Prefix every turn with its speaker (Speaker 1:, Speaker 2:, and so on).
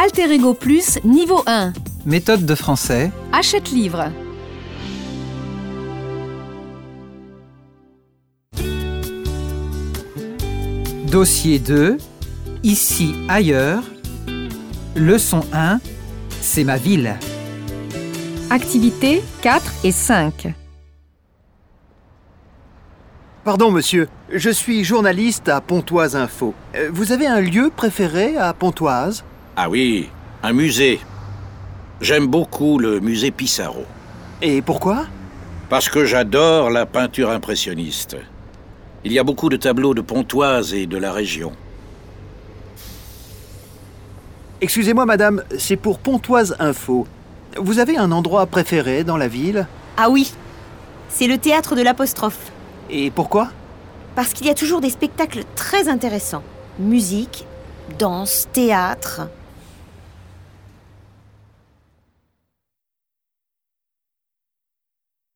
Speaker 1: Alter Ego Plus niveau 1.
Speaker 2: Méthode de français.
Speaker 1: Achète livre.
Speaker 2: Dossier 2. Ici, ailleurs. Leçon 1. C'est ma ville.
Speaker 1: Activités 4 et 5.
Speaker 3: Pardon, monsieur. Je suis journaliste à Pontoise Info. Euh, Vous avez un lieu préféré à Pontoise?
Speaker 4: Ah oui, un musée. J'aime beaucoup le musée Pissarro.
Speaker 3: Et pourquoi?
Speaker 4: Parce que j'adore la peinture impressionniste. Il y a beaucoup de tableaux de Pontoise et de la région.
Speaker 3: Excusez-moi, madame, c'est pour Pontoise Info. Vous avez un endroit préféré dans la ville?
Speaker 5: Ah oui, c'est le théâtre de l'apostrophe.
Speaker 3: Et pourquoi?
Speaker 5: Parce qu'il y a toujours des spectacles très intéressants. Musique, danse, théâtre.